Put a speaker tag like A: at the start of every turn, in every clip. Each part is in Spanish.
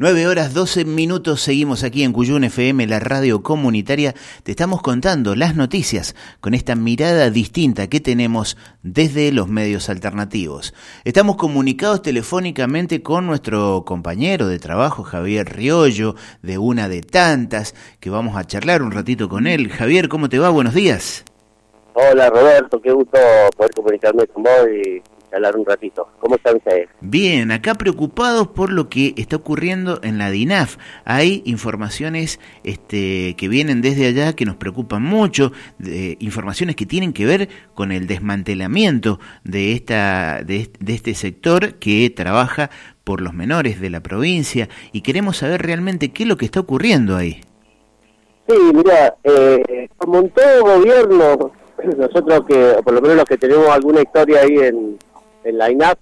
A: 9 horas 12 minutos seguimos aquí en Cuyún FM, la radio comunitaria. Te estamos contando las noticias con esta mirada distinta que tenemos desde los medios alternativos. Estamos comunicados telefónicamente con nuestro compañero de trabajo, Javier Riollo, de una de tantas, que vamos a charlar un ratito con él. Javier, ¿cómo te va? Buenos días.
B: Hola Roberto, qué gusto poder comunicarme con vos y hablar un ratito. ¿Cómo están ustedes?
A: Bien, acá preocupados por lo que está ocurriendo en la DINAF. Hay informaciones este, que vienen desde allá que nos preocupan mucho, informaciones que tienen que ver con el desmantelamiento de, esta, de, este sector que trabaja por los menores de la provincia y queremos saber realmente qué es lo que está ocurriendo ahí.
B: Sí, mira, eh, como en todo gobierno, nosotros que, por lo menos los que tenemos alguna historia ahí en, en la INAP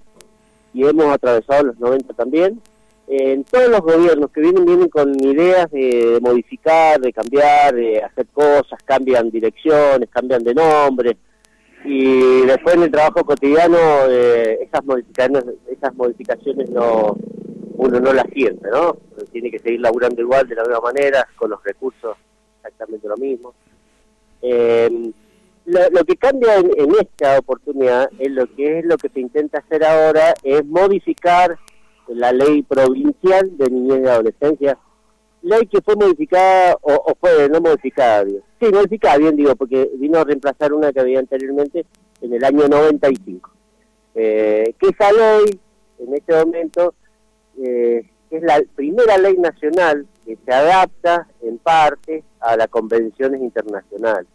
B: y hemos atravesado los 90 también. en todos los gobiernos que vienen, vienen con ideas de modificar, de cambiar, de hacer cosas, cambian direcciones, cambian de nombre. Y después en el trabajo cotidiano, eh, esas, modificaciones, esas modificaciones no uno no las siente, ¿no? Tiene que seguir laburando igual, de la misma manera, con los recursos exactamente lo mismo. Eh, lo, que cambia en, esta oportunidad es lo que es lo que se intenta hacer ahora es modificar la ley provincial de niñez y adolescencia. Ley que fue modificada o, fue no modificada bien sí modificada bien digo porque vino a reemplazar una que había anteriormente en el año 95 eh, que esa ley en este momento eh, es la primera ley nacional que se adapta en parte a las convenciones internacionales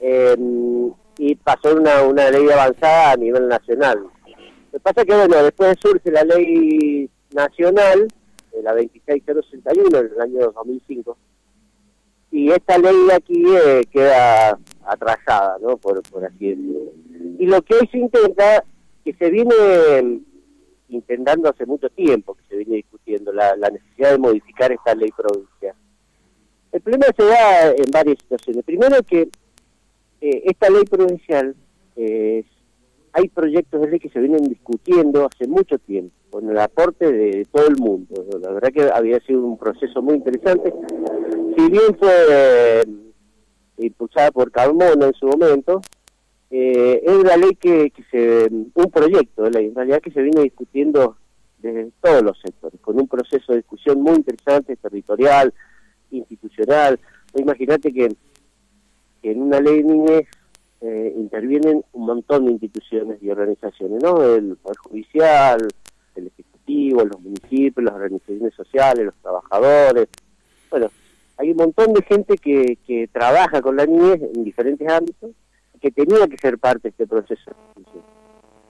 B: Em, y pasó una, una ley avanzada a nivel nacional. Lo que pasa es que, bueno, después surge la ley nacional, eh, la 26061, en el año 2005, y esta ley aquí eh, queda atrasada, ¿no? Por, por así decirlo. Y lo que hoy se intenta, que se viene em, intentando hace mucho tiempo, que se viene discutiendo, la, la necesidad de modificar esta ley provincial. El problema se da en varias situaciones. Primero que eh, esta ley provincial, eh, hay proyectos de ley que se vienen discutiendo hace mucho tiempo, con el aporte de todo el mundo. La verdad que había sido un proceso muy interesante. Si bien fue eh, impulsada por Carmona en su momento, es una ley que, que, se, un proyecto de ley, en realidad que se viene discutiendo desde todos los sectores, con un proceso de discusión muy interesante, territorial, institucional. Imagínate que en una ley de niñez eh, intervienen un montón de instituciones y organizaciones, ¿no? El Poder Judicial, el Ejecutivo, los municipios, las organizaciones sociales, los trabajadores. Bueno, hay un montón de gente que, que trabaja con la niñez en diferentes ámbitos que tenía que ser parte de este proceso.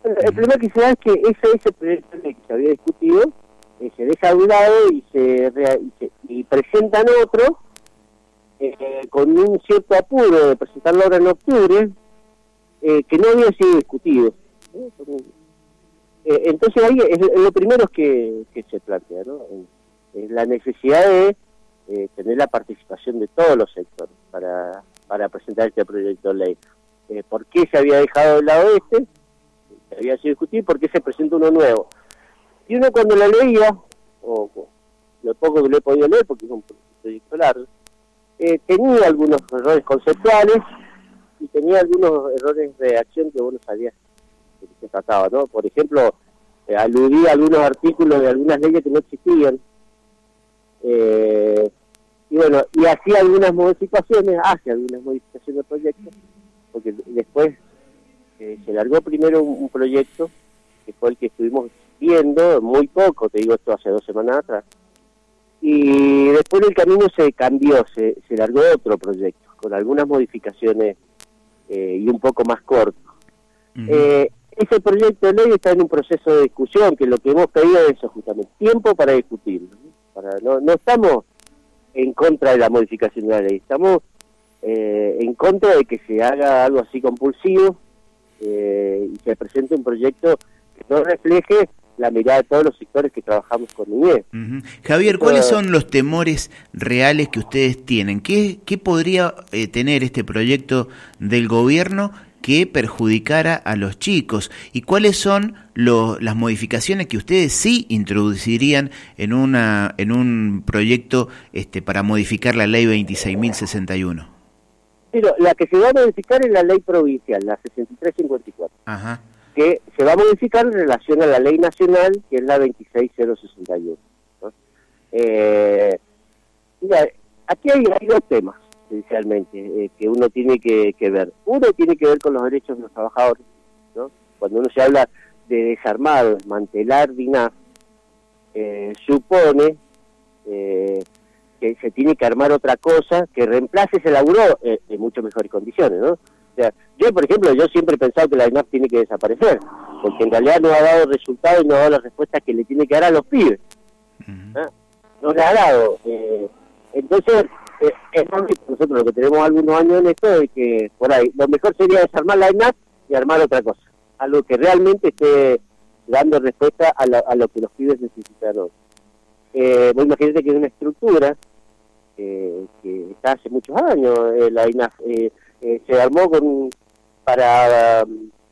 B: el problema que se da es que ese, ese proyecto que se había discutido eh, se deja a un lado y se, y, se, y presentan otro eh, con un cierto apuro de presentarlo ahora en octubre, eh, que no había sido discutido. Eh, entonces ahí es, lo primero que, que se plantea, ¿no? Es la necesidad de tener la participación de todos los sectores para, para presentar este proyecto de ley. ¿Por qué se había dejado de lado este? Había sido discutido, ¿por qué se presenta uno nuevo? Y uno cuando lo leía, o lo poco que lo he podido leer, porque es un proyecto largo, eh, tenía algunos errores conceptuales y tenía algunos errores de acción que uno sabía que se trataba, ¿no? Por ejemplo, eh, aludía a algunos artículos de algunas leyes que no existían. Eh, y bueno, y hacía algunas modificaciones, hace algunas modificaciones del proyecto, porque después se largó primero un, proyecto, que fue el que estuvimos viendo, muy poco, te digo esto hace dos semanas atrás, y después el camino se cambió, se, se largó otro proyecto, con algunas modificaciones eh, y un poco más corto. eh, ese proyecto de ley está en un proceso de discusión, que lo que hemos pedido es eso justamente, tiempo para discutirlo. Para, no, no estamos en contra de la modificación de la ley, estamos eh, en contra de que se haga algo así compulsivo eh, y se presente un proyecto que no refleje la mirada de todos los sectores que trabajamos con niñez.
A: Javier, ¿cuáles son los temores reales que ustedes tienen? ¿Qué, qué podría eh, tener este proyecto del gobierno que perjudicara a los chicos y cuáles son las modificaciones que ustedes sí introducirían en una en un proyecto este para modificar la ley 26.061.
B: Pero la que se va a modificar es la ley provincial, la 6354. Ajá. Que se va a modificar en relación a la ley nacional, que es la 26061. Eh, mira, aquí hay dos temas esencialmente, eh, que uno tiene que, ver. Uno tiene que ver con los derechos de los trabajadores, ¿no? Cuando uno se habla de desarmar desmantelar DINAF, eh, supone eh, que se tiene que armar otra cosa que reemplace ese laburo en mucho mejores condiciones, ¿no? Sea, yo, por ejemplo, yo siempre he pensado que la DINAF tiene que desaparecer, porque en realidad no ha dado resultados y no ha dado las respuestas que le tiene que dar a los pibes. ¿Ah? No le ha dado. entonces, eh, es nosotros lo que tenemos algunos años en esto es que por ahí lo mejor sería desarmar la INAP y armar otra cosa, algo que realmente esté dando respuesta a, a lo que los pibes necesitan Eh, vos imagínate que es una estructura eh, que está hace muchos años, eh, la INAF eh, se armó con para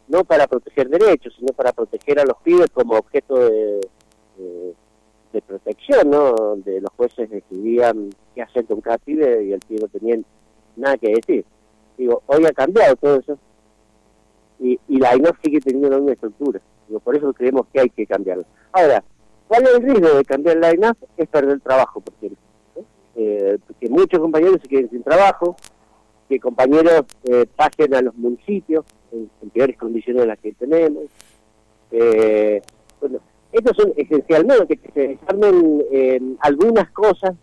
B: no para proteger derechos, sino para proteger a los pibes como objeto de de protección, ¿no? De los jueces decidían qué hacer con cada pibe y el pibe no tenía nada que decir. Digo, hoy ha cambiado todo eso y, y la INOF sigue teniendo la misma estructura. Digo, por eso creemos que hay que cambiarla. Ahora, ¿cuál es el riesgo de cambiar la INAF? Es perder el trabajo, por cierto. Eh, que muchos compañeros se queden sin trabajo, que compañeros eh, pasen a los municipios en, peores condiciones de las que tenemos. Eh, bueno, estos son esencialmente que se desarmen eh, algunas cosas,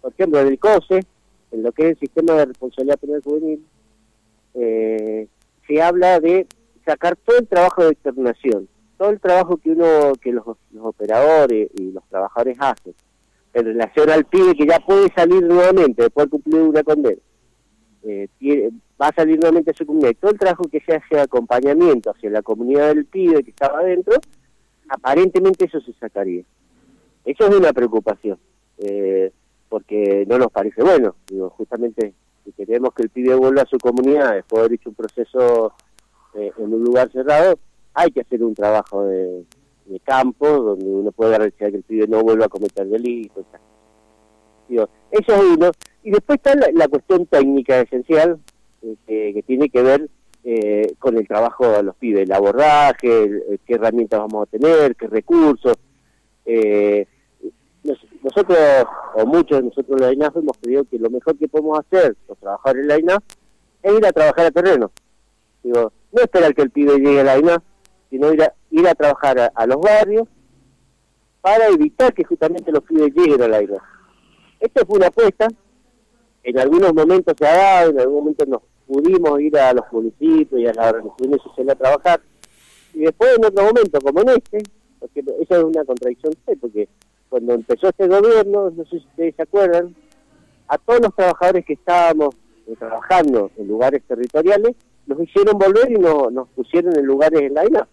B: por ejemplo, en el COSE, en lo que es el sistema de responsabilidad penal juvenil, eh, se habla de sacar todo el trabajo de externación, todo el trabajo que uno, que los, operadores y los trabajadores hacen en relación al pibe que ya puede salir nuevamente después de cumplir una condena. Eh, va a salir nuevamente a su comunidad. Todo el trabajo que se hace de acompañamiento hacia la comunidad del pibe que estaba adentro, aparentemente eso se sacaría. Eso es una preocupación, eh, porque no nos parece bueno. Digo, justamente si queremos que el pibe vuelva a su comunidad después de haber hecho un proceso eh, en un lugar cerrado, hay que hacer un trabajo de, campo donde uno pueda garantizar que el pibe no vuelva a cometer delitos. Digo, eso es uno. Y después está la, cuestión técnica esencial, este, que tiene que ver eh, con el trabajo de los pibes, el abordaje, eh, qué herramientas vamos a tener, qué recursos. Eh, nosotros, o muchos de nosotros en la INAF, hemos creído que lo mejor que podemos hacer, los trabajadores en la INAF, es ir a trabajar a terreno. Digo, no esperar que el pibe llegue a la INAF, sino ir a, ir a trabajar a, los barrios para evitar que justamente los pibes lleguen a la INAF. Esto fue una apuesta, en algunos momentos se ha dado, en algún momento nos pudimos ir a los municipios y a las organizaciones sociales a trabajar. Y después en otro momento, como en este, porque eso es una contradicción, porque cuando empezó este gobierno, no sé si ustedes se acuerdan, a todos los trabajadores que estábamos eh, trabajando en lugares territoriales, nos hicieron volver y nos pusieron en lugares en la isla.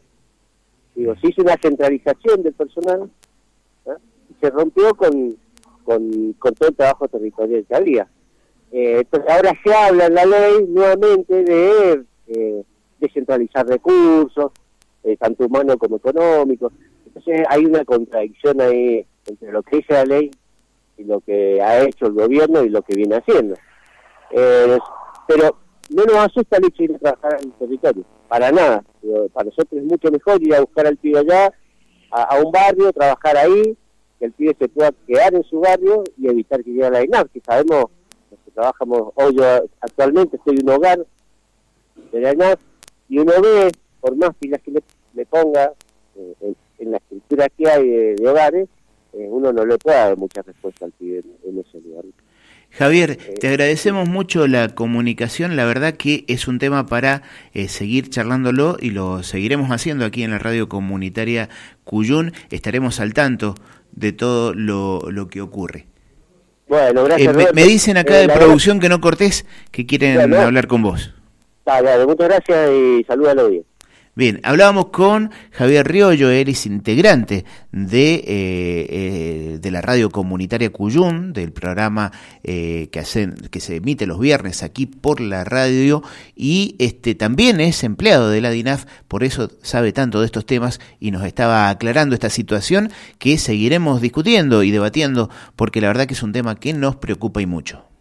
B: Digo, se hizo una centralización del personal y se rompió con, con, con todo el trabajo territorial que había. Eh, entonces ahora se habla en la ley nuevamente de eh, descentralizar recursos, eh, tanto humanos como económicos. Entonces hay una contradicción ahí entre lo que dice la ley y lo que ha hecho el gobierno y lo que viene haciendo. pero no nos asusta el hecho ir a trabajar en el territorio, para nada. para nosotros es mucho mejor ir a buscar al pibe allá, a, un barrio, trabajar ahí, que el pibe se pueda quedar en su barrio y evitar que llegue a la INAP, que sabemos trabajamos, hoy yo actualmente estoy en un hogar de la y uno ve, por más pilas que le, ponga eh, en, la estructura que hay de, hogares, eh, uno no le puede dar mucha respuesta al pibe en, ese lugar.
A: Javier, eh, te agradecemos mucho la comunicación, la verdad que es un tema para seguir charlándolo y lo seguiremos haciendo aquí en la radio comunitaria Cuyún, estaremos al tanto de todo lo, lo que ocurre. Bueno, gracias. Eh, me, dicen acá de eh, producción que no cortés, que quieren hablar con vos.
B: Dale, muchas gracias y salúdalo bien.
A: Bien, hablábamos con Javier Riollo, él es integrante de, eh, eh, de la radio comunitaria Cuyún, del programa eh, que, hacen, que se emite los viernes aquí por la radio, y este también es empleado de la DINAF, por eso sabe tanto de estos temas y nos estaba aclarando esta situación que seguiremos discutiendo y debatiendo, porque la verdad que es un tema que nos preocupa y mucho.